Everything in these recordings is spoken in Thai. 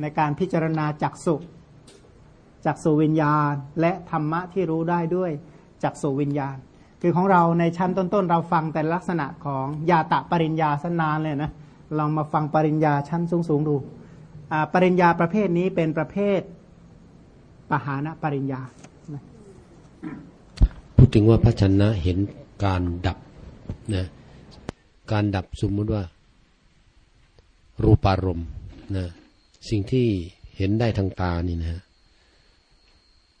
ในการพิจารณาจักสุจักสุวิญญาณ และธรรมะที่รู้ได้ด้วยจักสุวิญญาณ คือของเราในชั้นต้นๆ เราฟังแต่ลักษณะของยาตะปริญญาสนานเลยนะลองมาฟังปริญญาชั้นสูงๆดูปริญญาประเภทนี้เป็นประเภทปหานะปริญญา พูดถึงว่าพระชนะเห็นการดับนะการดับสมมุติว่า รูปารมณ์นะ สิ่งที่เห็นได้ทางตานี่นะ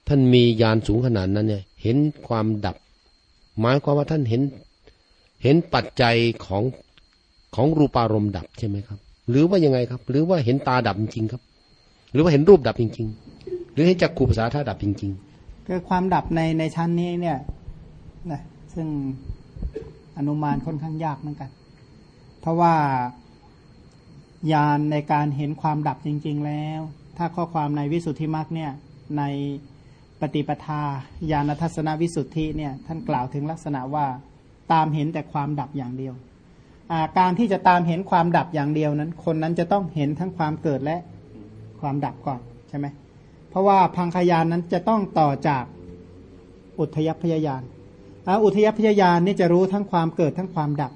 ท่านมียานสูงขนาดนั้นเนี่ย เห็นความดับ หมายความว่าท่านเห็น เห็นปัจจัยของของรูปารมณ์ดับใช่ไหมครับ หรือว่ายังไงครับ หรือว่าเห็นตาดับจริงครับ หรือว่าเห็นรูปดับจริง ๆ หรือเห็นจักขูภาษาท่าดับจริงๆคือความดับในในชั้นนี้เนี่ยนะซึ่งอนุมานค่อนข้างยากเหมือนกัน เพราะว่า ยานในการเห็นความดับจริง ๆ แล้ว ถ้าข้อความในวิสุทธิมรรคเนี่ยในปฏิปทาญาณทัศนวิสุทธิเนี่ยท่านกล่าวถึงลักษณะว่าตามเห็นแต่ความดับอย่างเดียว การที่จะตามเห็นความดับอย่างเดียวนั้น คนนั้นจะต้องเห็นทั้งความเกิดและความดับก่อนใช่ไหมเพราะว่าพังคยานนั้นจะต้องต่อจากอุทยพยายานอุทยพยายานนี่จะรู้ทั้งความเกิดทั้งความดับ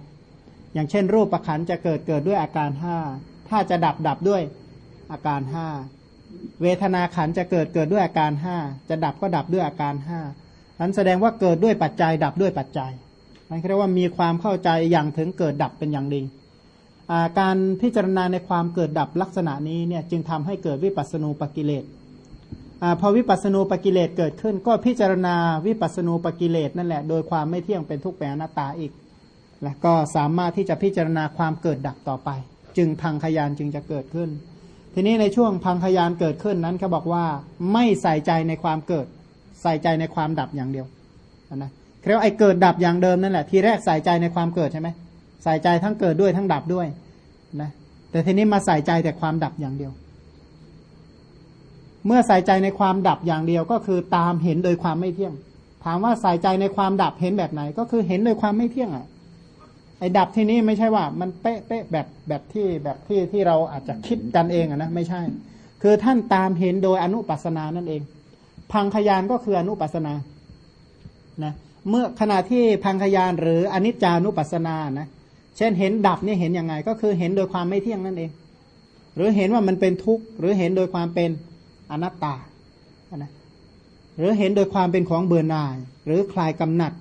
อย่างเช่น รูปประขันจะเกิดเกิดด้วยอาการห้า ถ้าจะดับดับด้วยอาการห้าเวทนาขันจะเกิดเกิดด้วยอาการห้าจะดับก็ดับด้วยอาการห้านั้นแสดงว่าเกิดด้วยปัจจัย ดับด้วยปัจจัยนั่นเรียกว่ามีความเข้าใจอย่างถึงเกิดดับเป็นอย่างดีการพิจารณาในความเกิดดับลักษณะนี้เนี่ยจึงทำให้เกิดวิปัสสนูปกิเลสอพอวิปัสสนูปกิเลสเกิดขึ้น ก็พิจารณาวิปัสสนูปกิเลสนั่นแหละโดยความไม่เที่ยงเป็นทุกข์เป็นอนัตตาอีก และก็สามารถที่จะพิจารณาความเกิดดับต่อไป จึงพังขยานจึงจะเกิดขึ้น ทีนี้ในช่วงพังขยานเกิดขึ้นนั้นเขาบอกว่าไม่ใส่ใจในความเกิด ใส่ใจในความดับอย่างเดียวนะเรียกว่าไอ้เกิดดับอย่างเดิมนั่นแหละทีแรกใส่ใจในความเกิดใช่ไหมใส่ใจทั้งเกิดด้วยทั้งดับด้วยนะแต่ทีนี้มาใส่ใจแต่ความดับอย่างเดียว เมื่อใส่ใจในความดับอย่างเดียวก็คือตามเห็นโดยความไม่เที่ยง ถามว่าใส่ใจในความดับเห็นแบบไหน ก็คือเห็นโดยความไม่เที่ยงอะ ไอ้ดับที่นี้ไม่ใช่ว่ามันเป๊ะเป๊ะแบบแบบที่แบบที่ที่เราอาจจะคิดกันเองอะนะไม่ใช่ คือท่านตามเห็นโดยอนุปัสนานั่นเอง พังขยานก็คืออนุปัสนานะเมื่อขณะที่พังคยานหรืออนิจจานุปัสนานะเช่นเห็นดับนี่เห็นยังไง ก็คือเห็นโดยความไม่เที่ยงนั่นเอง หรือเห็นว่ามันเป็นทุกข์หรือเห็นโดยความเป็นอนัตตานะหรือเห็นโดยความเป็นของเบื่อหน่าย หรือคลายกำหนัด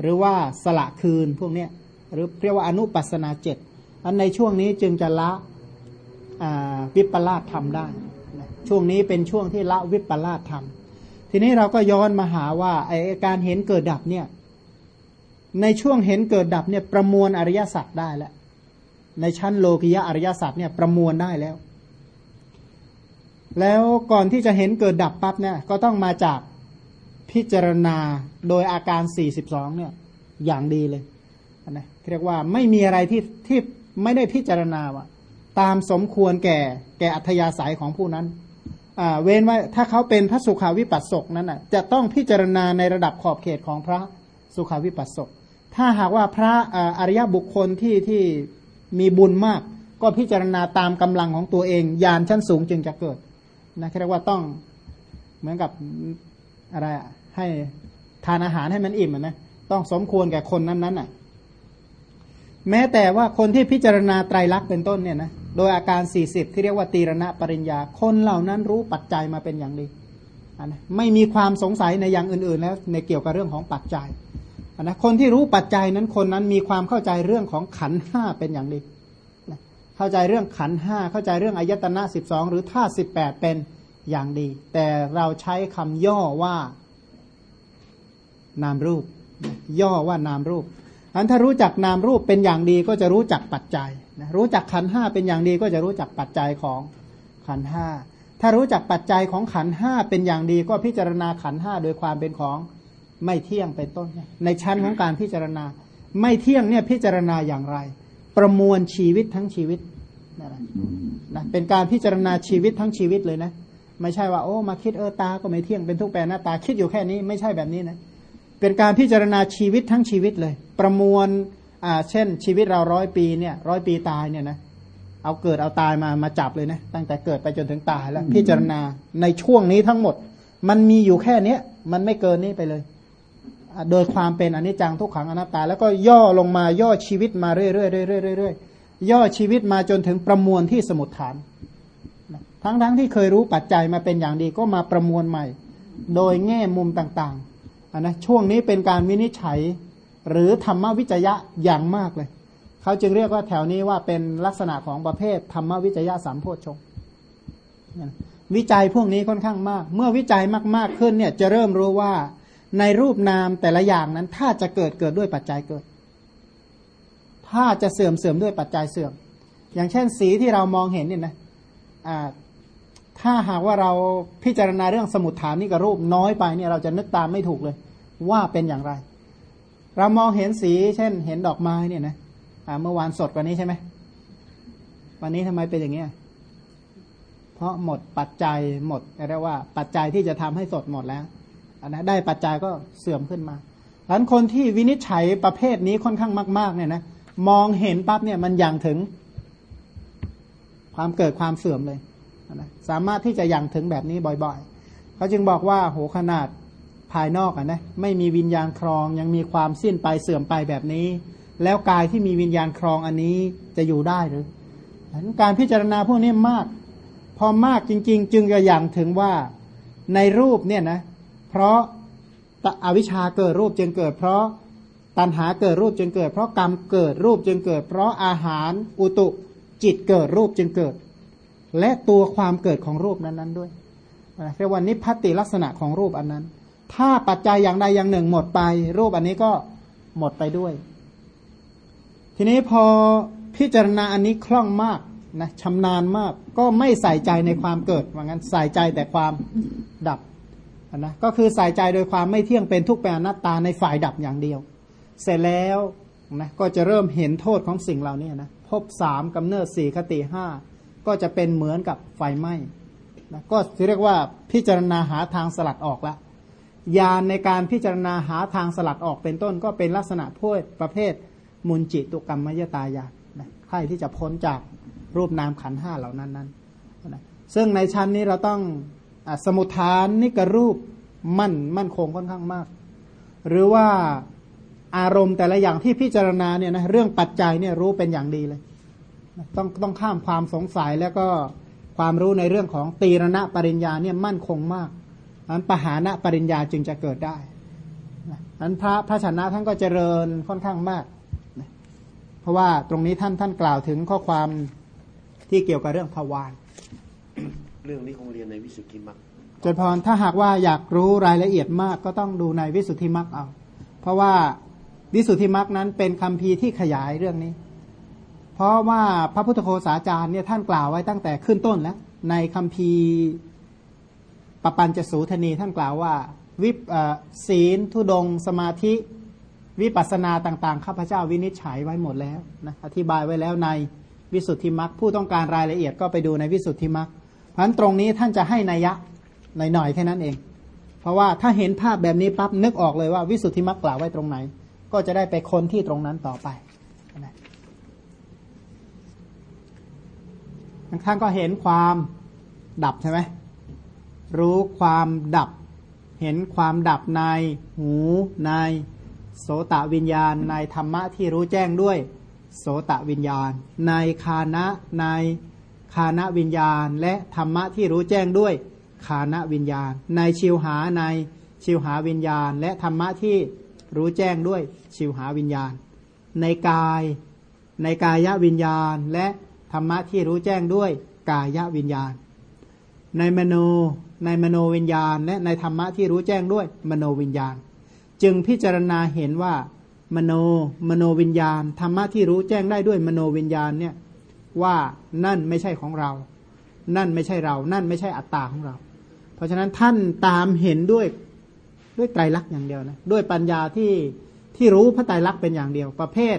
หรือว่าสละคืนพวกเนี้ย หรือเรียกว่าอนุปัสนาเจ็ดอันในช่วงนี้จึงจะละวิปลาสทำได้ ช่วงนี้เป็นช่วงที่ละวิปลาสทำทีนี้เราก็ย้อนมาหาว่าไอการเห็นเกิดดับเนี่ย ในช่วงเห็นเกิดดับเนี่ยประมวลอริยสัจได้แล้ว ในชั้นโลกิยะอริยสัจเนี่ยประมวลได้แล้ว แล้วก่อนที่จะเห็นเกิดดับปั๊บเนี่ยก็ต้องมาจากพิจารณาโดยอาการ 42 เนี่ยอย่างดีเลย นะเรียกว่าไม่มีอะไรที่ที่ไม่ได้พิจารณาว่าตามสมควรแก่แก่อัธยาศัยของผู้นั้นเว้นว่าถ้าเขาเป็นพระสุขาวิปัสสกนั้นอะจะต้องพิจารณาในระดับขอบเขตของพระสุขาวิปัสสก ถ้าหากว่าพระอริยบุคคลที่ที่มีบุญมาก ก็พิจารณาตามกำลังของตัวเองยานชั้นสูงจึงจะเกิดนะเรียกว่าต้องเหมือนกับอะไรให้ทานอาหารให้มันอิ่มนะต้องสมควรแก่คนนั้นๆอะ แม้แต่ว่าคนที่พิจารณาไตรลักษณ์เป็นต้นเนี่ยนะโดยอาการ 40 ที่เรียกว่าตีรณะปริญญา คนเหล่านั้นรู้ปัจจัยมาเป็นอย่างดีนะไม่มีความสงสัยในอย่างอื่น ๆ แล้วในเกี่ยวกับเรื่องของปัจจัยนะคนที่รู้ปัจจัยนั้นคนนั้นมีความเข้าใจเรื่องของขันห้าเป็นอย่างดีเข้าใจเรื่องขันห้าเข้าใจเรื่องอายตนะสิบสองหรือท่าสิบแปดเป็นอย่างดี แต่เราใช้คำย่อว่า นามรูป ย่อว่านามรูป อันถ้ารู้จักนามรูปเป็นอย่างดีก็จะรู้จักปัจจัยนะรู้จักขันห้าเป็นอย่างดีก็จะรู้จักปัจจัยของขันห้าถ้ารู้จักปัจจัยของขันห้าเป็นอย่างดีก็พิจารณาขันห้าโดยความเป็นของไม่เที่ยงเป็นต้น ในชั้นของการพิจารณา ไม่เที่ยงเนี่ยพิจารณาอย่างไร ประมวลชีวิตทั้งชีวิตนะเป็นการพิจารณาชีวิตทั้งชีวิตเลยนะ ไม่ใช่ว่าโอ้มาคิดเออตาก็ไม่เที่ยงเป็นทุกแปรหน้าตาคิดอยู่แค่นี้ไม่ใช่แบบนี้นะ เป็นการพิจารณาชีวิตทั้งชีวิตเลย ประมวลอ่าเช่น ชีวิตเราร้อยปีเนี่ยร้อยปีตายเนี่ยนะเอาเกิดเอาตายมามาจับเลยนะตั้งแต่เกิดไปจนถึงตายแล้ว พิจารณาในช่วงนี้ทั้งหมด มันมีอยู่แค่เนี้ยมันไม่เกินนี้ไปเลย โดยความเป็นอนิจจังทุกขังอนัตตา แล้วก็ย่อลงมาย่อชีวิตมาเรื่อยๆเรื่อยๆเรื่อยๆย่อชีวิตมาจนถึงประมวลที่สมุดฐาน ทั้งๆทที่เคยรู้ปัจจัยมาเป็นอย่างดีก็มาประมวลใหม่ โดยแง่มุมต่างๆ นนะช่วงนี้เป็นการวินิจฉัย หรือธรรมวิจยะอย่างมากเลย เขาจึงเรียกว่าแถวนี้ว่าเป็นลักษณะของประเภทธรรมวิจยะสามโพชฌงวิจัยพวกนี้ค่อนข้างมาก เมื่อวิจัยมากๆขึ้นเนี่ยจะเริ่มรู้ว่าในรูปนามแต่ละอย่างนั้น ถ้าจะเกิดเกิดด้วยปัจจัยเกิด ถ้าจะเสื่อมเสื่อมด้วยปัจจัยเสื่อม อย่างเช่นสีที่เรามองเห็นเนี่ยนะถ้าหากว่าเราพิจารณาเรื่องสมุดฐานนี่กับรูปน้อยไปเนี่ยเราจะนึกตามไม่ถูกเลย ว่าเป็นอย่างไร เรามองเห็นสีเช่น เห็นดอกไม้เนี่ยนะเมื่อวานสดกว่านี้ใช่ไหมวันนี้ทำไมเป็นอย่างนี้เพราะหมดปัจจัยหมดเรียกว่า ปัจจัยที่จะทำให้สดหมดแล้วอันนะได้ปัจจัยก็เสื่อมขึ้นมาดังนั้นคนที่วินิจฉัยประเภทนี้ค่อนข้างมาก ๆ เนี่ยนะมองเห็นปั๊บเนี่ยมันยังถึง ความเกิดความเสื่อมเลยนะสามารถที่จะยังถึงแบบนี้บ่อย ๆเขาจึงบอกว่าโหขนาด ภายนอกอะนะไม่มีวิญญาณครองยังมีความสิ้นไปเสื่อมไปแบบนี้ แล้วกายที่มีวิญญาณครองอันนี้จะอยู่ได้หรือการพิจารณาพวกนี้มาก พอมากจริง ๆ จึงจะอย่างถึงว่าในรูปเนี่ยนะเพราะอวิชชาเกิดรูปจึงเกิด เพราะตัณหาเกิดรูปจึงเกิด เพราะกรรมเกิดรูปจึงเกิด เพราะอาหารอุตุจิตเกิดรูปจึงเกิด และตัวความเกิดของรูปนั้นๆด้วยเรียกว่านิพพติลักษณะของรูปอันนั้น ถ้าปัจจัยอย่างใดอย่างหนึ่งหมดไป รูปอันนี้ก็หมดไปด้วย ทีนี้พอพิจารณาอันนี้คล่องมากนะชำนาญมาก ก็ไม่ใส่ใจในความเกิดว่างั้นใส่ใจแต่ความดับนะก็คือใส่ใจโดยความไม่เที่ยงเป็นทุกแปรนัตตาในฝ่ายดับอย่างเดียว เสร็จแล้วนะก็จะเริ่มเห็นโทษของสิ่งเหล่านี้นะพบสามกำเนิดสี่คติห้าก็จะเป็นเหมือนกับไฟไหม้นะก็เรียกว่าพิจารณาหาทางสลัดออกละ ยานในการพิจารณาหาทางสลัดออกเป็นต้น ก็เป็นลักษณะพวกประเภทมุนจิตุกรรมมยตายานใครที่จะพ้นจากรูปนามขันห้าเหล่านั้นนั้นซึ่งในชั้นนี้เราต้องอสมุทฐานนิกรูปมั่นมั่นคงค่อนข้างมาก หรือว่าอารมณ์แต่ละอย่างที่พิจารณาเนี่ยนะเรื่องปัจจัยเนี่ยรู้เป็นอย่างดีเลย ต้องต้องข้ามความสงสัยแล้วก็ความรู้ในเรื่องของตีรณะปริญญาเนี่ยมั่นคงมาก อันปหานะปริญญาจึงจะเกิดได้อันพระพระชนะท่านก็เจริญค่อนข้างมากราะว่าตรงนี้ท่านท่านกล่าวถึงข้อความที่เกี่ยวกับเรื่องทวารเรื่องนี้คงเรียนในวิสุทธิมรรคจนพรถ้าหากว่าอยากรู้รายละเอียดมากก็ต้องดูในวิสุทธิมรรคเอา เพราะว่าวิสุทธิมรรคนั้นเป็นคำพีที่ขยายเรื่องนี้ เพราะว่าพระพุทธโฆษาจารย์เนี่ยท่านกล่าวไว้ตั้งแต่ขึ้นต้นแล้วในคำพี ปปัญจสูทนีท่านกล่าวว่า วิปศีลทุดง สมาธิ วิปัสนาต่าง ๆ ข้าพเจ้าวินิจฉัยไว้หมดแล้วนะอธิบายไว้แล้วในวิสุทธิมรรคผู้ต้องการรายละเอียดก็ไปดูในวิสุทธิมรรคเพราะฉะนั้นตรงนี้ท่านจะให้นัยยะหน่อยๆแค่นั้นเอง เพราะว่าถ้าเห็นภาพแบบนี้ปั๊บนึกออกเลยว่าวิสุทธิมรรคกล่าวไว้ตรงไหน ก็จะได้ไปค้นที่ตรงนั้นต่อไปนท่านก็เห็นความดับใช่ไหม รู้ความดับ เห็นความดับในหูในโสตวิญญาณ ในธรรมะที่รู้แจ้งด้วย โสตวิญญาณ ในคานะในคานะวิญญาณ และธรรมะที่รู้แจ้งด้วยคานะวิญญาณ ในชิวหาในชิวหาวิญญาณ และธรรมะที่รู้แจ้งด้วยชิวหาวิญญาณ ในกาย ในกายวิญญาณ และธรรมะที่รู้แจ้งด้วยกายวิญญาณ ในมโน ในมโนวิญญาณ และในธรรมะที่รู้แจ้งด้วยมโนวิญญาณ จึงพิจารณาเห็นว่ามโนมโนวิญญาณธรรมะที่รู้แจ้งได้ด้วยมโนวิญญาณเนี่ยว่านั่นไม่ใช่ของเรา นั่นไม่ใช่เรา นั่นไม่ใช่อัตตาของเรา เพราะฉะนั้นท่านตามเห็นด้วยด้วยไตรลักษณ์อย่างเดียวนะด้วยปัญญาที่ที่รู้พระไตรลักษณ์เป็นอย่างเดียว ประเภท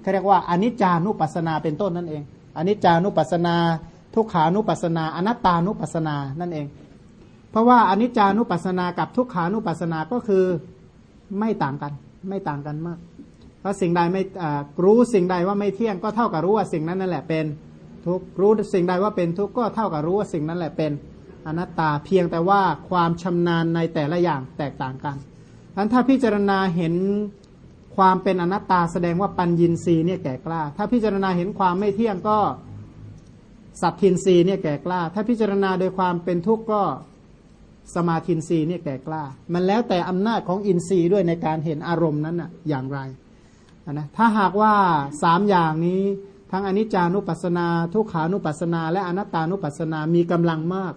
เขาเรียกว่าอนิจจานุปัสสนาเป็นต้นนั่นเองอนิจจานุปัสสนา ทุกขานุปัสสนา อนัตตานุปัสสนานั่นเอง เพราะว่าอนิจจานุปัสสนากับทุกขานุปัสสนาก็คือไม่ต่างกัน ไม่ต่างกันมาก เพราะสิ่งใดไม่รู้สิ่งใดว่าไม่เที่ยงก็เท่ากับรู้ว่าสิ่งนั้นนั่นแหละเป็นทุกข์รู้สิ่งใดว่าเป็นทุกข์ก็เท่ากับรู้ว่าสิ่งนั้นแหละเป็นอนัตตาเพียงแต่ว่าความชำนาญในแต่ละอย่างแตกต่างกันดังนั้นถ้าพิจารณาเห็นความเป็นอนัตตาแสดงว่าปัญญินรีเนี่ยแก่กล้า ถ้าพิจารณาเห็นความไม่เที่ยงก็สัตทินรีเนี่ยแก่กล้า ถ้าพิจารณาโดยความเป็นทุกข์ก็ สมาธินรีเนี่ยแก่กล้า มันแล้วแต่อำนาจของอินทรีย์ด้วยในการเห็นอารมณ์นั้นอะอย่างไรนะถ้าหากว่าสามอย่างนี้ทั้งอนิจจานุปัสสนา ทุกขานุปัสสนา และอนัตตานุปัสสนามีกำลังมาก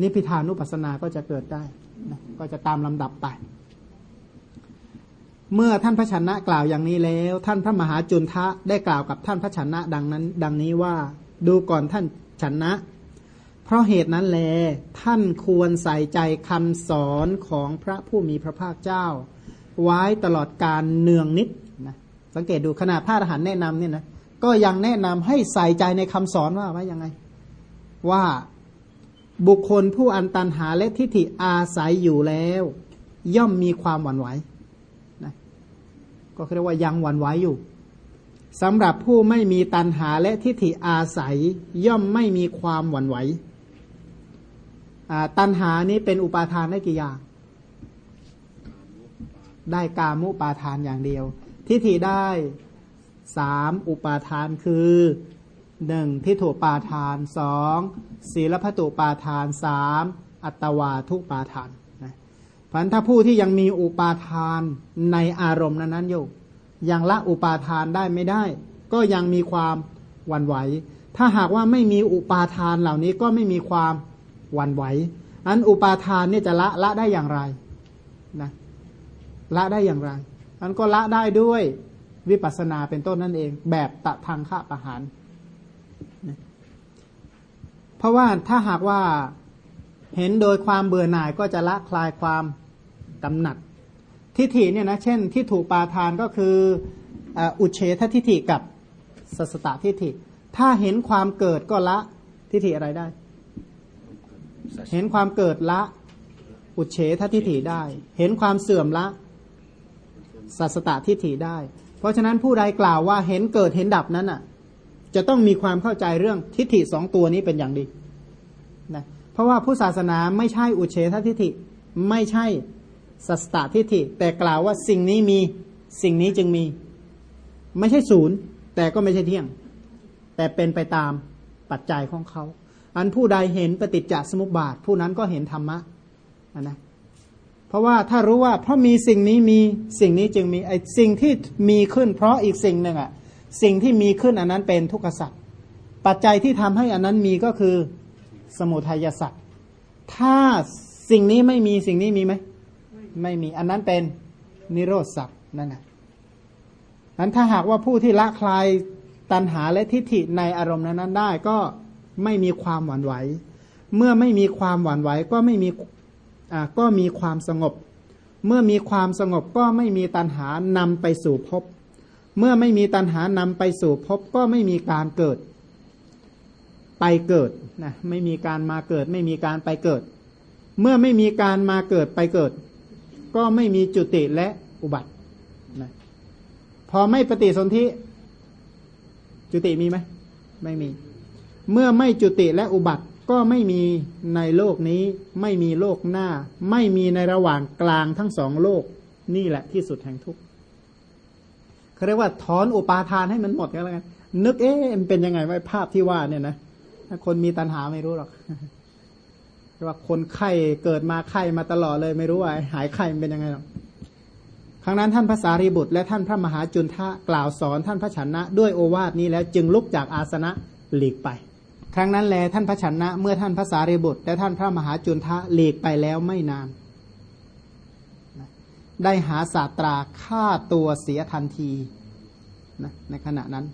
นิพพานุปัสสนาก็จะเกิดได้นะก็จะตามลำดับไป เมื่อท่านพระชนะกล่าวอย่างนี้แล้ว ท่านพระมหาจุนทะได้กล่าวกับท่านพระชนะดังนั้น ดังนี้ว่าดูก่อนท่านชนะ ราะเหตุนั้นแล ท่านควรใส่ใจคำสอนของพระผู้มีพระภาคเจ้า ไว้ตลอดการเนืองนิดนะสังเกตดูขนาดพระอรหันต์แนะนำเนี่ยนะก็ยังแนะนำให้ใส่ใจในคำสอนว่าว่ายังไง ว่าบุคคลผู้อันตันหาและทิฏฐิอาศัยอยู่แล้ว ย่อมมีความหวั่นไหวนะก็เรียกว่ายังหวั่นไหวอยู่สำหรับผู้ไม่มีตันหาและทิฏฐิอาศัย ย่อมไม่มีความหวั่นไหว ตันหานี้เป็นอุปาทานได้กี่อย่าง ได้กามุปาทานอย่างเดียว ทิฏฐิได้สามอุปาทานคือหนึ่งทิฏฐุปาทานสองศีลพัตุปาทานสามอัตวาทุปาทานนะพันถ้าผู้ที่ยังมีอุปาทานในอารมณ์นั้นๆอยู่ยังละอุปาทานได้ไม่ได้ ก็ยังมีความวันไหว ถ้าหากว่าไม่มีอุปาทานเหล่านี้ก็ไม่มีความ วันไหว อันอุปาทานเนี่ยจะละละได้อย่างไรนะละได้อย่างไร อันก็ละได้ด้วยวิปัสสนาเป็นต้นนั่นเอง แบบตะทางฆะประหารเพราะว่าถ้าหากว่าเห็นโดยความเบื่อหน่ายก็จะละคลายความกำหนัด ทิฏฐิเนี่ยนะเช่น ที่ถูกปาทานก็คืออุเฉททิฏฐิกับสัสตทิฏฐิ ถ้าเห็นความเกิดก็ละทิฏฐิอะไรได้ เห็นความเกิดละ อุเฉททิฏฐิได้ เห็นความเสื่อมละสัสตตทิฏฐิได้ เพราะฉะนั้นผู้ใดกล่าวว่าเห็นเกิดเห็นดับนั้นอะ จะต้องมีความเข้าใจเรื่องทิฏฐิสองตัวนี้เป็นอย่างดีนะเพราะว่าผู้ศาสนาไม่ใช่อุเฉททิฏฐิไม่ใช่สัสตทิฏฐิ แต่กล่าวว่าสิ่งนี้มีสิ่งนี้จึงมี ไม่ใช่ศูนย์ แต่ก็ไม่ใช่เที่ยง แต่เป็นไปตามปัจจัยของเขา อันผู้ใดเห็นปฏิจจสมุปบาท ผู้นั้นก็เห็นธรรมะนะเพราะว่าถ้ารู้ว่าเพราะมีสิ่งนี้มีสิ่งนี้จึงมีไอสิ่งที่มีขึ้น เพราะอีกสิ่งหนึ่งอะสิ่งที่มีขึ้นอันนั้นเป็นทุกขสัตว์ปัจจัยที่ทำให้อันนั้นมีก็คือสมุทัยสัตว์ถ้าสิ่งนี้ไม่มีสิ่งนี้มีไหมไม่มีอันนั้นเป็นนิโรธสัตว์นั่นแหะนั้นถ้าหากว่าผู้ที่ละคลายตัณหาและทิฏฐิในอารมณ์นั้นได้ก็ ไม่มีความหวั่นไหว เมื่อไม่มีความหวั่นไหวก็ไม่มีอ่าก็มีความสงบ เมื่อมีความสงบก็ไม่มีตัณหานำไปสู่ภพเมื่อไม่มีตัณหานำไปสู่ภพก็ไม่มีการเกิด ไปเกิดนะไม่มีการมาเกิด ไม่มีการไปเกิด เมื่อไม่มีการมาเกิดไปเกิด ก็ไม่มีจุติและอุบัตินะพอไม่ปฏิสนธิจุติมีไหมไม่มี เมื่อไม่จุติและอุบัติก็ไม่มีในโลกนี้ ไม่มีโลกหน้า ไม่มีในระหว่างกลางทั้งสองโลก นี่แหละที่สุดแห่งทุกข์เขาเรียกว่าถอนอุปาทานให้มันหมดกันแล้วกันนึกเอ๊ะมันเป็นยังไงว่าภาพที่ว่าเนี่ยนะถ้าคนมีตัณหาไม่รู้หรอกว่าคนไข้เกิดมาไข้มาตลอดเลยไม่รู้ว่า หายไข้เป็นยังไงหรอกครั้งนั้นท่านพระสารีบุตร และท่านพระมหาจุนทะกล่าวสอนท่านพระชนะ ด้วยโอวาทนี้แล้วจึงลุกจากอาสนะหลีกไป ครั้งนั้นแลท่านพระชนะ เมื่อท่านพระสารีบุตร และท่านพระมหาจุนทะหลีกไปแล้วไม่นานได้หาศาสตราฆ่าตัวเสียทันทีนะในขณะนั้น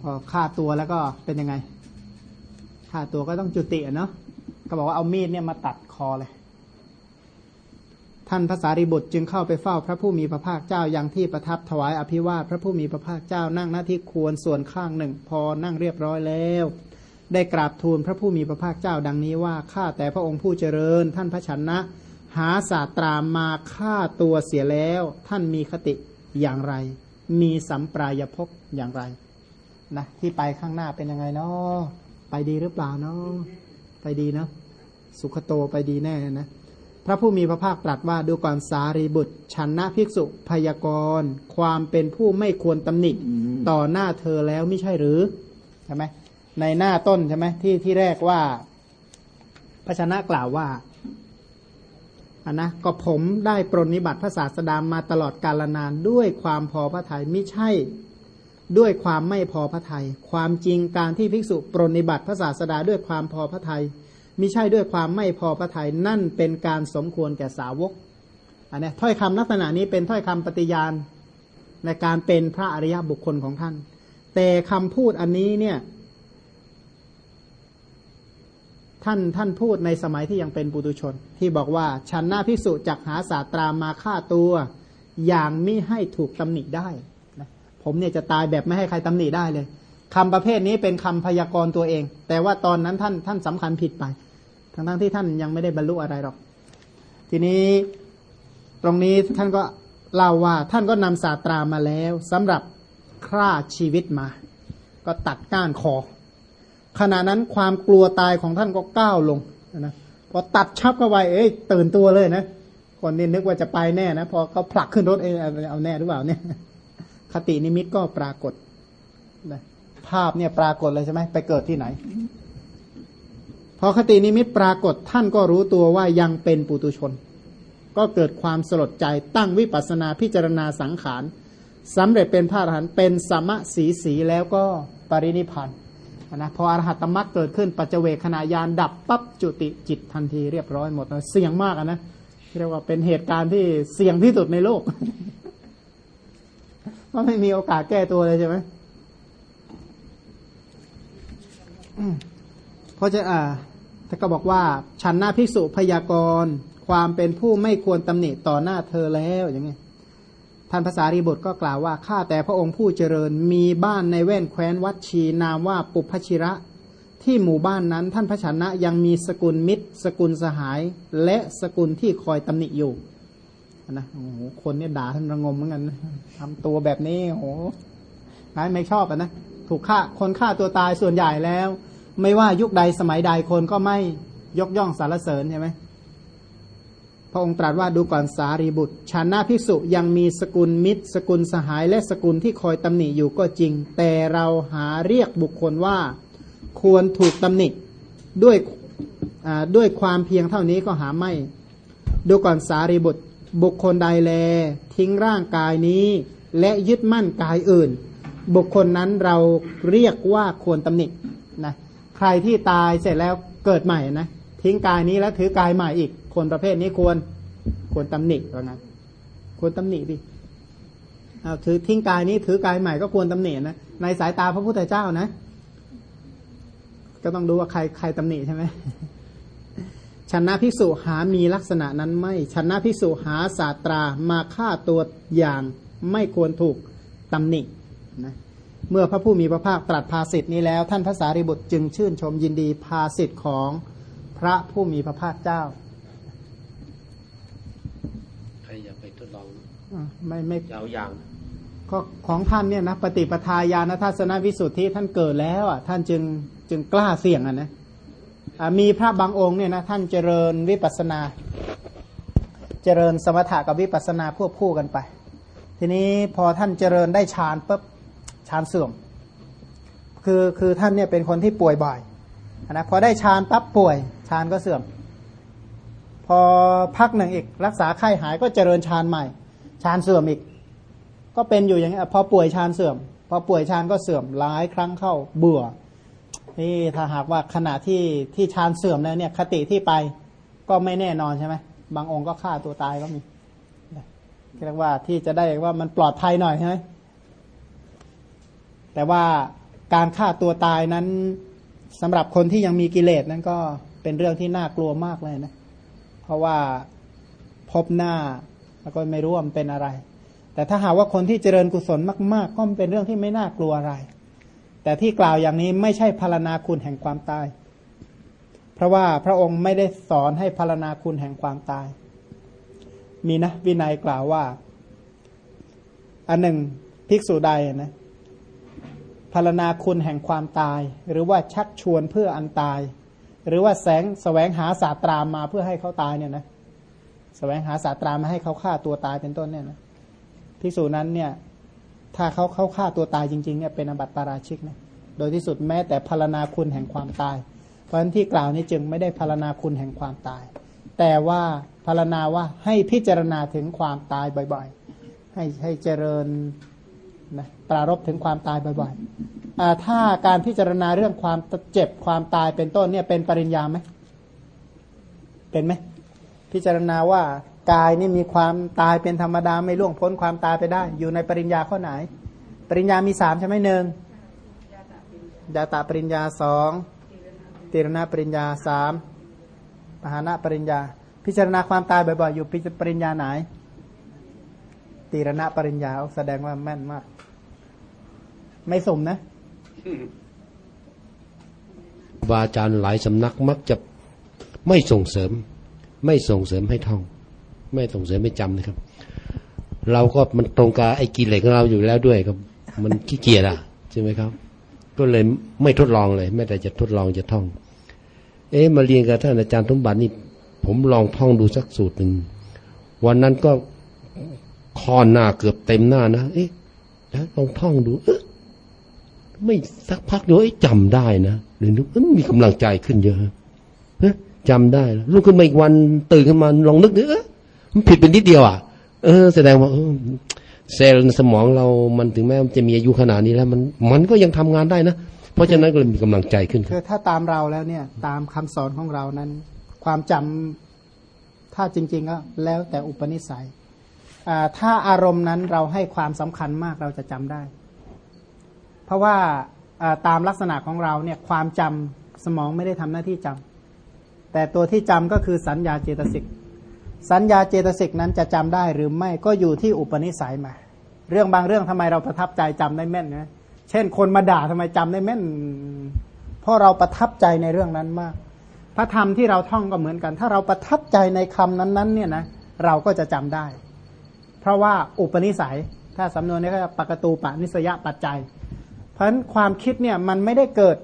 พอฆ่าตัวแล้วก็เป็นยังไงฆ่าตัวก็ต้องจุติเนาะก็บอกว่าเอามีดเนี่ยมาตัดคอเลย ท่านพระสารีบุตรจึงเข้าไปเฝ้าพระผู้มีพระภาคเจ้ายังที่ประทับถวายอภิวาทพระผู้มีพระภาคเจ้านั่งหน้าที่ควรส่วนข้างหนึ่ง พอนั่งเรียบร้อยแล้ว ได้กราบทูลพระผู้มีพระภาคเจ้าดังนี้ว่าข้าแต่พระองค์ผู้เจริญ ท่านพระชนะ หาศาสตรามาฆ่าตัวเสียแล้ว ท่านมีคติอย่างไร มีสัมปรายภพอย่างไรนะที่ไปข้างหน้าเป็นยังไงเนาะไปดีหรือเปล่าเนาะไปดีเนาะสุขโตไปดีแน่นะพระผู้มีพระภาคตรัสว่าดูก่อนสารีบุตรชันนะภิกษุพยากรณ์ความเป็นผู้ไม่ควรตำหนิต่อหน้าเธอแล้วไม่ใช่หรือใช่ไหม ในหน้าต้นใช่ไหมที่ที่แรกว่าพระชนะกล่าวว่าอันนะก็ผมได้ปรนนิบัติพระศาสดามาตลอดกาลนานด้วยความพอพระทยัยไม่ใช่ ด้วยความไม่พอพระทยัยความจริงการที่ภิกษุปรนนิบัติพระศาสดาด้วยความพอพระทยัยมิใช่ด้วยความไม่พอพระทยัยนั่นเป็นการสมควรแก่สาวกอันนี้ถ้อยคำลักษณะนี้เป็นถ้อยคำปฏิญาณในการเป็นพระอริยบุคคลของท่าน แต่คำพูดอันนี้เนี่ย ท่านท่านพูดในสมัยที่ยังเป็นปุตุชน ที่บอกว่าฉันหน้าพิสุจักหาศาสตรามาฆ่าตัว อย่างไม่ให้ถูกตำหนิได้นะผมเนี่ยจะตายแบบไม่ให้ใครตำหนิได้เลยคำประเภทนี้เป็นคำพยากรณ์ตัวเอง แต่ว่าตอนนั้นท่านท่านสำคัญผิดไป ทั้งทั้งที่ท่านยังไม่ได้บรรลุอะไรหรอก ทีนี้ตรงนี้ท่านก็เล่าว่าท่านก็นำศาสตรามาแล้วสำหรับฆ่าชีวิตมา ก็ตัดก้านคอ ขณะนั้นความกลัวตายของท่านก็ก้าวลงนะพอตัดชับเข้าไปเอ้ยตื่นตัวเลยนะคนนี้นึกว่าจะไปแน่นะพอเขาผลักขึ้นรถเอ้เอาแน่หรือเปล่าเนี่ย คตินิมิตก็ปรากฏนะภาพเนี่ยปรากฏเลยใช่ไหมไปเกิดที่ไหน พอคตินิมิตปรากฏท่านก็รู้ตัวว่ายังเป็นปุตุชน ก็เกิดความสลดใจตั้งวิปัสนาพิจารณาสังขารสำเร็จเป็นพระอรหันต์เป็นสมะสีสีแล้วก็ปรินิพันธ์ นะพออรหัตมรรคเกิดขึ้นปัจเจเวขณะยานดับปั๊บจุติจิตทันทีเรียบร้อยหมดเสี่ยงมากนะเรียกว่าเป็นเหตุการณ์ที่เสี่ยงที่สุดในโลกเพราะไม่มีโอกาสแก้ตัวเลยใช่ไหมเพราะจะอ่าท่านก็บอกว่า ฉันหน้าภิกษุพยากรณ์ความเป็นผู้ไม่ควรตำหนิต่อหน้าเธอแล้วอย่างนี้ ท่านภาษารีบทก็กล่าวว่าข้าแต่พระองค์ผู้เจริญมีบ้านในแว่นแคว้นวัดชีนามว่าปุพชิระ ที่หมู่บ้านนั้นท่านพระชนะยังมีสกุลมิตร สกุลสหาย และสกุลที่คอยตำหนิอยู่นะโอ้โหคนเนี่ยด่าท่านระงมเหมือนกันทำตัวแบบนี้โอ้โหไม่ชอบอะนะถูกฆ่าคนฆ่าตัวตายส่วนใหญ่แล้ว ไม่ว่ายุคใดสมัยใดคนก็ไม่ยกย่องสารเสริญใช่ไหม พระองค์ตรัสว่าดูก่อนสารีบุตรชานะภิกษุยังมีสกุลมิตร สกุลสหายและสกุลที่คอยตำหนิอยู่ก็จริง แต่เราหาเรียกบุคคลว่า ควรถูกตำหนิด้วยด้วยความเพียงเท่านี้ก็หาไม่ ดูก่อนสารีบุตรบุคคลใดแล ทิ้งร่างกายนี้ และยึดมั่นกายอื่น บุคคลนั้นเราเรียกว่าควรตำหนินะใครที่ตายเสร็จแล้วเกิดใหม่นะทิ้งกายนี้แล้วถือกายใหม่อีก คนประเภทนี้ควรควรตำหนิว่างั้นควรตำหนิดิเอาถือทิ้งกายนี้ถือกายใหม่ก็ควรตำหนินะในสายตาพระพุทธเจ้านะ ก็ต้องดูว่าใครใครตำหนิใช่ไหมชนะพิสุหามีลักษณะนั้นไม่ชนะพิสุหาศาสตรามาฆ่าตัวอย่างไม่ควรถูกตำหนินะเมื่อพระผู้มีพระภาคตรัสภาสิทธินี้แล้ว ท่านพระสารีบุตรจึงชื่นชมยินดีภาสิทธิของพระผู้มีพระภาคเจ้า ใครอยากไปทด ลองไม่ไม่ยาวอย่างก็ของท่านเนี่ยนะปฏิปทาญาณทัศนวิสุทธิท่านเกิดแล้วอะท่านจึงจึงกล้าเสี่ยงอะนะมีพระบางองค์เนี่ยนะท่านเจริญวิปัสนา เจริญสมถะกับวิปัสนาพวกคู่กันไป ทีนี้พอท่านเจริญได้ฌานปุ๊บฌานเสื่อม คือคือท่านเนี่ยเป็นคนที่ป่วยบ่อยนะพอได้ฌานปั๊บป่วยฌานก็เสื่อม พอพักหนึ่งอีกรักษาไข้หายก็เจริญฌานใหม่ฌานเสื่อมอีก ก็เป็นอยู่อย่างนี้พอป่วยฌานเสื่อม พอป่วยฌานก็เสื่อมหลายครั้งเข้าเบื่อนี่ถ้าหากว่าขณะที่ที่ฌานเสื่อมแล้วเนี่ยคติที่ไปก็ไม่แน่นอนใช่ไหมบางองค์ก็ฆ่าตัวตายก็มีเรียกว่าที่จะได้ว่ามันปลอดภัยหน่อยใช่ไหมแต่ว่าการฆ่าตัวตายนั้นสำหรับคนที่ยังมีกิเลสนั้นก็เป็นเรื่องที่น่ากลัวมากเลยนะ เพราะว่าพบหน้าแล้วก็ไม่รู้ว่ามันเป็นอะไร แต่ถ้าหากว่าคนที่เจริญกุศลมาก ๆ ก็เป็นเรื่องที่ไม่น่ากลัวอะไร แต่ที่กล่าวอย่างนี้ไม่ใช่พารณาคุณแห่งความตาย เพราะว่าพระองค์ไม่ได้สอนให้พารณาคุณแห่งความตาย มีนะวินัยกล่าวว่า อันหนึ่งภิกษุใดนะพารณาคุณแห่งความตาย หรือว่าชักชวนเพื่ออันตาย หรือว่าแสงสแสวงหาศาสตรามาเพื่อให้เขาตายเนี่ยนะแสวงหาศาสตรามาให้เขาฆ่าตัวตายเป็นต้นเนี่ยนะพิสูจนั้นเนี่ยถ้าเขาเขาฆ่าตัวตายจริงๆเนี่ยเป็นอบัติปาราชิกนะโดยที่สุดแม้แต่พารณาคุณแห่งความตาย เพราะฉะนั้นที่กล่าวนี้จึงไม่ได้พารณาคุณแห่งความตาย แต่ว่าพารณาว่าให้พิจารณาถึงความตายบ่อยๆ ให้ให้เจริญ นะปรารบถึงความตายบ่อยๆถ้าการพิจารณาเรื่องความเจ็บความตายเป็นต้นเนี่ยเป็นปริญญาไหมเป็นไหมพิจารณาว่ากายนี่มีความตายเป็นธรรมดาไม่ล่วงพ้นความตายไปได้ อยู่ในปริญญาข้อไหน ปริญญามีสามใช่ไหมหนึ่งยาตาปริญญาสองตีรณปริญญาสามปหานะปริญญา พิจารณาความตายบ่อยๆ อยู่ปริญญาไหน ตีรณปริญญาแสดงว่าแม่นมาก ไม่สมนะบาอาจารย์หลายสำนักมักจะไม่ส่งเสริม ไม่ส่งเสริมให้ท่อง ไม่ส่งเสริมให้จำนะครับ เราก็มันตรงกับไอ้กิเลสของเราอยู่แล้วด้วยครับ มันขี้เกียจอะใช่ไหมครับ ก็เลยไม่ทดลองเลยแม้แต่จะทดลองจะท่อง เอ๊ะมาเรียนกับท่านอาจารย์ทุมบัตนี่ผมลองท่องดูสักสูตรหนึ่งวันนั้นก็ คอนหน้าเกือบเต็มหน้านะ เอ๊ะลองท่องดู เอ๊ะไม่สักพักเดียวจำได้นะเลยนึกมีกำลังใจขึ้นเยอะจำได้ลุกขึ้นมาอีกวันตื่นขึ้นมาลองนึกดูเอ๊ะมันผิดเป็นนิดเดียวอะ เออ แสดงว่าเซลล์สมองเรามันถึงแม้มันจะมีอายุขนาดนี้แล้ว มันมันก็ยังทำงานได้นะเพราะฉะนั้นก็เลยมีกำลังใจขึ้นคือถ้าตามเราแล้วเนี่ย ตามคำสอนของเรานั้น ความจำถ้าจริง ๆ ก็แล้วแต่อุปนิสัย ถ้าอารมณ์นั้นเราให้ความสำคัญมากเราจะจำได้ เพราะว่าตามลักษณะของเราเนี่ยความจำสมองไม่ได้ทำหน้าที่จำแต่ตัวที่จำก็คือสัญญาเจตสิกสัญญาเจตสิกนั้นจะจำได้หรือไม่ก็อยู่ที่อุปนิสัยมา เรื่องบางเรื่องทำไมเราประทับใจจำได้แม่นนะเช่น คนมาด่าทำไมจำได้แม่น เพราะเราประทับใจในเรื่องนั้นมาก พระธรรมที่เราท่องก็เหมือนกัน ถ้าเราประทับใจในคำนั้นๆเนี่ยนะเราก็จะจำได้ ราะว่าอุปนิสัย ถ้าสำนวนนี้ก็ปกตูปนิสยปัจจัย เพราะฉะนั้นความคิดเนี่ยมันไม่ได้เกิด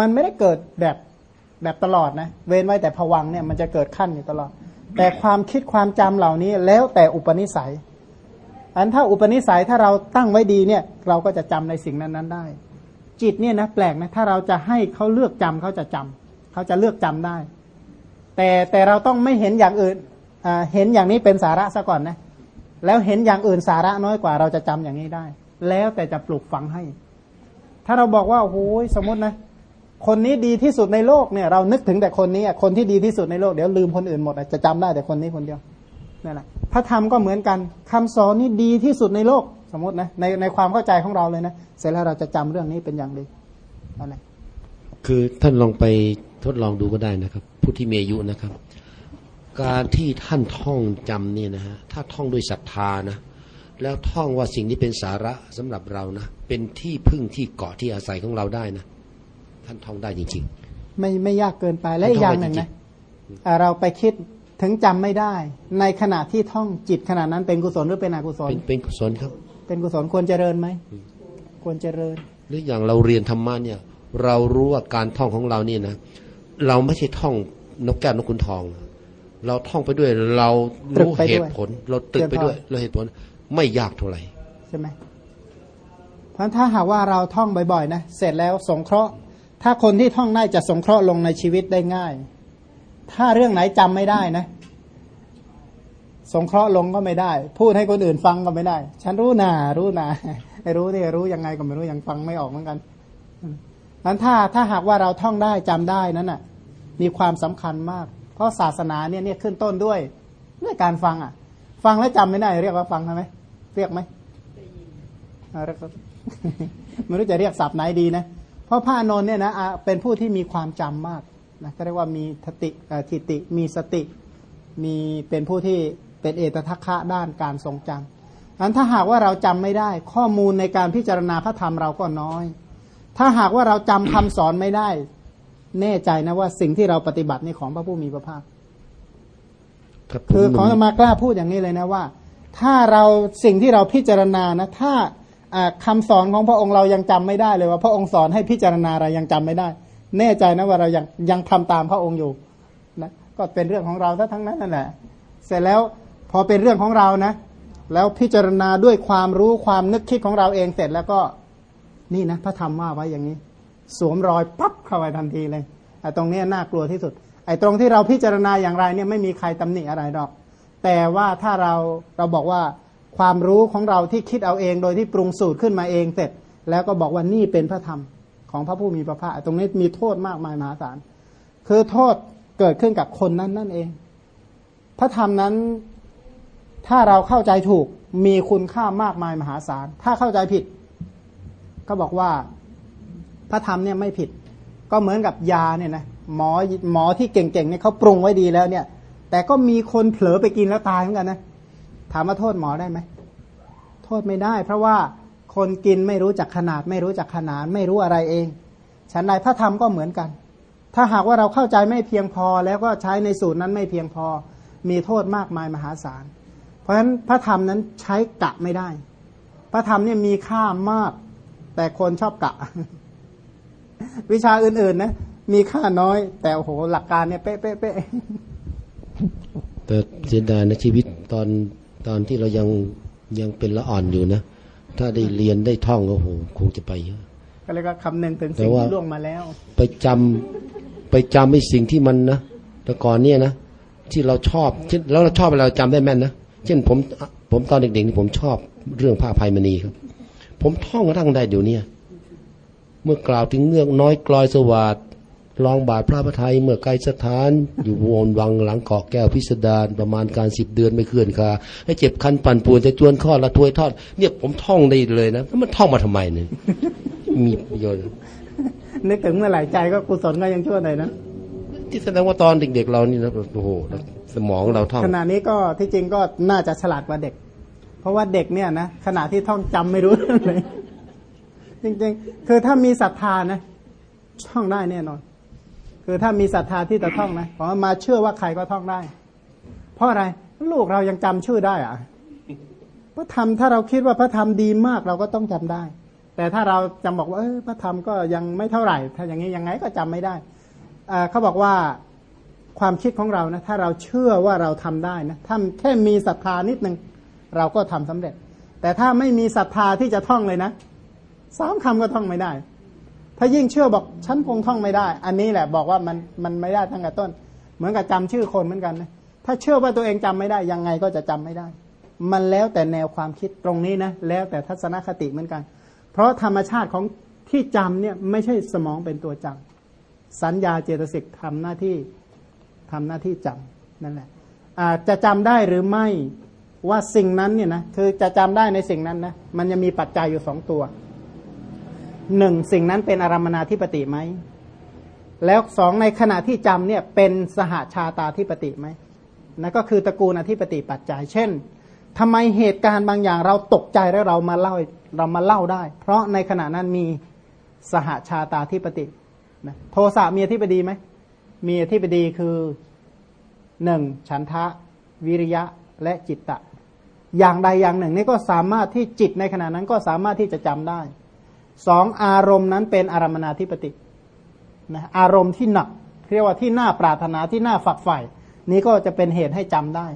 มันไม่ได้เกิดแบบแบบตลอดนะเว้นไว้แต่ผวังเนี่ยมันจะเกิดขั้นอยู่ตลอด แต่ความคิดความจำเหล่านี้แล้วแต่อุปนิสัยอันถ้าอุปนิสัยถ้าเราตั้งไว้ดีเนี่ย เราก็จะจำในสิ่งนั้นนั้นได้ จิตเนี่ยนะแปลกนะถ้าเราจะให้เขาเลือกจำเขาจะจำเขาจะเลือกจำได้ แต่แต่เราต้องไม่เห็นอย่างอื่นเห็นอย่างนี้เป็นสาระซะก่อนนะ แล้วเห็นอย่างอื่นสาระน้อยกว่าเราจะจำอย่างนี้ได้ แล้วแต่จะปลูกฝังให้ ถ้าเราบอกว่าโอ้ยสมมตินะ คนนี้ดีที่สุดในโลกเนี่ยเรานึกถึงแต่คนนี้คนที่ดีที่สุดในโลกเดี๋ยวลืมคนอื่นหมดจะจำได้แต่คนนี้คนเดียวนั่นแหละพระธรรมก็เหมือนกันคำสอนนี้ดีที่สุดในโลกสมมตินะในในความเข้าใจของเราเลยนะเสร็จแล้วเราจะจำเรื่องนี้เป็นอย่างดีนั่นแหละคือท่านลองไปทดลองดูก็ได้นะครับ ผู้ที่มีอายุนะครับ การที่ท่านท่องจำเนี่ยนะฮะถ้าท่องด้วยศรัทธานะแล้วท่องว่าสิ่งนี้เป็นสาระสำหรับเรานะเป็นที่พึ่งที่เกาะที่อาศัยของเราได้นะท่านท่องได้จริง ๆ ไม่ไม่ยากเกินไปและอีกอย่างหนึ่งนะเราไปคิดถึงจำไม่ได้ ในขณะที่ท่องจิตขณะนั้นเป็นกุศลหรือเป็นอกุศลเป็นกุศลครับ เป็นกุศลควรเจริญไหมควรเจริญ หรืออย่างเราเรียนธรรมะเนี่ย เรารู้ว่าการท่องของเราเนี่ยนะ เราไม่ใช่ท่องนกแก้วนกขุนทอง เราท่องไปด้วย เรารู้เหตุผล เราตึกไปด้วย เราเหตุผลไม่ยากเท่าไหร่ใช่ไหมเพราะถ้าหากว่าเราท่องบ่อยๆนะเสร็จแล้วสงเคราะห์ ถ้าคนที่ท่องได้จะสงเคราะห์ลงในชีวิตได้ง่าย ถ้าเรื่องไหนจำไม่ได้นะ สงเคราะห์ลงก็ไม่ได้ พูดให้คนอื่นฟังก็ไม่ได้ ฉันรู้นารู้นาไอ้รู้ที่รู้ยังไงก็ไม่รู้ยังฟังไม่ออกเหมือนกันนั้นถ้าถ้าหากว่าเราท่องได้จำได้นั้นน่ะ มีความสำคัญมาก เพราะศาสนาเนี่ยเนี่ยขึ้นต้นด้วยด้วยการฟังอะ ฟังแล้วจำไม่ได้ เรียกว่าฟังใช่ไหมเรียกไหมไม่รู้จะเรียกศัพท์ไหนดีนะเพราะพระนนท์เนี่ยนะเป็นผู้ที่มีความจำมากนะก็เรียกว่ามีทติทิติมีสติ มีเป็นผู้ที่เป็นเอตทัคคะด้านการทรงจำอันถ้าหากว่าเราจำไม่ได้ ข้อมูลในการพิจารณาพระธรรมเราก็น้อย ถ้าหากว่าเราจำคำสอนไม่ได้ แน่ใจนะว่าสิ่งที่เราปฏิบัตินี่ของพระผู้มีพระภาคคือของมากล้าพูดอย่างนี้เลยนะว่า ถ้าเราสิ่งที่เราพิจารณานะ ถ้าคำสอนของพระองค์เรายังจำไม่ได้เลยว่าพระองค์สอนให้พิจารณาอะไรยังจำไม่ได้ แน่ใจนะว่าเรายังยังทำตามพระองค์อยู่นะก็เป็นเรื่องของเราทั้งนั้นนั่นแหละ เสร็จแล้วพอเป็นเรื่องของเรานะ แล้วพิจารณาด้วยความรู้ความนึกคิดของเราเองเสร็จแล้วก็นี่นะพระธรรมว่าไว้อย่างนี้ สวมรอยปั๊บเข้าไปทันทีเลยไอ้ตรงนี้น่ากลัวที่สุด ไอ้ตรงที่เราพิจารณาอย่างไรเนี่ยไม่มีใครตำหนิอะไรหรอก แต่ว่าถ้าเราเราบอกว่าความรู้ของเราที่คิดเอาเอง โดยที่ปรุงสูตรขึ้นมาเองเสร็จ แล้วก็บอกว่านี่เป็นพระธรรมของพระผู้มีพระภาคตรงนี้มีโทษมากมายมหาศาลคือโทษเกิดขึ้นกับคนนั้นนั่นเอง พระธรรมนั้นถ้าเราเข้าใจถูกมีคุณค่ามากมายมหาศาล ถ้าเข้าใจผิด ก็บอกว่า พระธรรมเนี่ยไม่ผิด ก็เหมือนกับยาเนี่ยนะหมอหมอที่เก่งๆเนี่ยเขาปรุงไว้ดีแล้วเนี่ย แต่ก็มีคนเผลอไปกินแล้วตายเหมือนกันนะถามว่าโทษหมอได้ไหมโทษไม่ได้ เพราะว่าคนกินไม่รู้จักขนาด ไม่รู้จักขนาดไม่รู้อะไรเองฉันใดพระธรรมก็เหมือนกัน ถ้าหากว่าเราเข้าใจไม่เพียงพอ แล้วก็ใช้ในสูตรนั้นไม่เพียงพอ มีโทษมากมายมหาศาล เพราะฉะนั้นพระธรรมนั้นใช้กะไม่ได้ พระธรรมเนี่ยมีค่ามาก แต่คนชอบกะ วิชาอื่นๆนะ มีค่าน้อย แต่โอ้โหหลักการเนี่ยเป๊ะเป๊ะเป๊ะแต่เสียดายนะชีวิตตอนตอนที่เรายังยังเป็นละอ่อนอยู่นะ ถ้าได้เรียนได้ท่องก็โหคงจะไปเยอะก็เลยก็คำนึงถึงสิ่งที่ล่วงมาแล้ว ไปจำไปจำไอ้สิ่งที่มันนะแต่ก่อนเนี่ยนะที่เราชอบเช่นแล้วเราชอบเราจำได้แม่นนะเช่นผมผมตอนเด็กๆนี่ผมชอบเรื่องผ้าภัยมณีครับ ผมท่องกระทั่งได้เดี๋ยวนี้ เมื่อกล่าวถึงเงื่องน้อยกลอยสวัสดลองบาทพระพระไทยเมื่อไกลสถาน อยู่วนวังหลังเกาะแก้วพิสดารประมาณการสิบเดือนไม่เคลื่อนคาให้เจ็บคันปั่นปวนจะจวนข้อละถวยทอด เนี่ยผมท่องได้เลยนะมันท่องมาทำไมเนี่ยมีประโยชน์นึกถึงเมื่อไหร่ใจก็กุศลก็ยังชั่วหน่อยนะที่แสดงว่าตอนเด็กๆเรานี่นะโอ้โหสมองเราท่องขณะนี้ก็ที่จริงก็น่าจะฉลาดกว่าเด็ก เพราะว่าเด็กเนี่ยนะขณะที่ท่องจำไม่รู้เลย จริงๆ คือถ้ามีศรัทธานะท่องได้แน่นอน คือถ้ามีศรัทธาที่จะท่องนะผมมาเชื่อว่าใครก็ท่องได้ เพราะอะไรลูกเรายังจำชื่อได้อะพระธรรมถ้าเราคิดว่าพระธรรมดีมากเราก็ต้องจำได้ แต่ถ้าเราจำบอกว่าเออพระธรรมก็ยังไม่เท่าไหร่ ถ้าอย่างนี้ยังไงก็จำไม่ได้เขาบอกว่าความคิดของเรานะถ้าเราเชื่อว่าเราทำได้นะถ้าแค่มีศรัทธานิดหนึ่งเราก็ทำสำเร็จ แต่ถ้าไม่มีศรัทธาที่จะท่องเลยนะ สามคำก็ท่องไม่ได้ ถ้ายิ่งเชื่อบอกฉันคงท่องไม่ได้ อันนี้แหละบอกว่ามันมันไม่ได้ตั้งแต่ต้น เหมือนกับจำชื่อคนเหมือนกันนะถ้าเชื่อว่าตัวเองจำไม่ได้ยังไงก็จะจำไม่ได้ มันแล้วแต่แนวความคิดตรงนี้นะแล้วแต่ทัศนคติเหมือนกัน เพราะธรรมชาติของที่จำเนี่ยไม่ใช่สมองเป็นตัวจำสัญญาเจตสิกทำหน้าที่ทำหน้าที่จำนั่นแหละอาจจะจำได้หรือไม่ว่าสิ่งนั้นเนี่ยนะคือจะจำได้ในสิ่งนั้นนะมันจะมีปัจจัยอยู่สองตัว หนึ่งสิ่งนั้นเป็นอารมณนาธิปติไหม แล้วสองในขณะที่จำเนี่ยเป็นสหาชาตาธิปติไหมนั่นก็คือตระกูลอธิปติปัจจัย เช่นทำไมเหตุการณ์บางอย่างเราตกใจแล้วเรามาเล่าเรามาเล่าได้ เพราะในขณะนั้นมีสหาชาตาธิปตินะโทสะมีอธิปดีไหมมีอธิปดีคือหนึ่งฉันทะ วิริยะและจิตตะ อย่างใดอย่างหนึ่งนี่ก็สามารถที่จิตในขณะนั้นก็สามารถที่จะจำได้ สองอารมณ์นั้นเป็นอารมณนาธิปตินะอารมณ์ที่หนัก เรียกว่าที่น่าปรารถนาที่น่าฝักใฝ่นี้ก็จะเป็นเหตุให้จำได้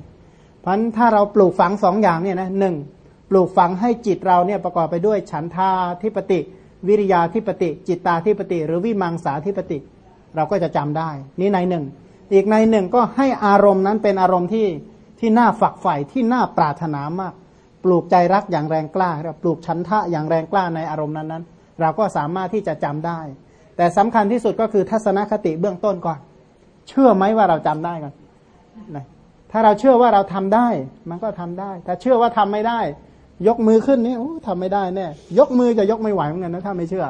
เพราะฉะนั้นถ้าเราปลูกฝังสองอย่างเนี่ยนะหนึ่งปลูกฝังให้จิตเราเนี่ยประกอบไปด้วยฉันทาธิปติ วิริยาธิปติ จิตตาธิปติ หรือวิมังสาธิปติ เราก็จะจำได้ นี่ในหนึ่งอีกในหนึ่งก็ให้อารมณ์นั้นเป็นอารมณ์ที่ที่น่าฝักใฝ่ที่น่าปรารถนามาก ปลูกใจรักอย่างแรงกล้าเราปลูกชันทะอย่างแรงกล้าในอารมณ์นั้นๆ เราก็สามารถที่จะจำได้ แต่สำคัญที่สุดก็คือทัศนคติเบื้องต้นก่อน เชื่อไหมว่าเราจำได้ก่อนนะถ้าเราเชื่อว่าเราทำได้ มันก็ทำได้ ถ้าเชื่อว่าทำไม่ได้ ยกมือขึ้นนี่ทำไม่ได้แน่ยกมือจะยกไม่ไหวเหมือนกันนะถ้าไม่เชื่อ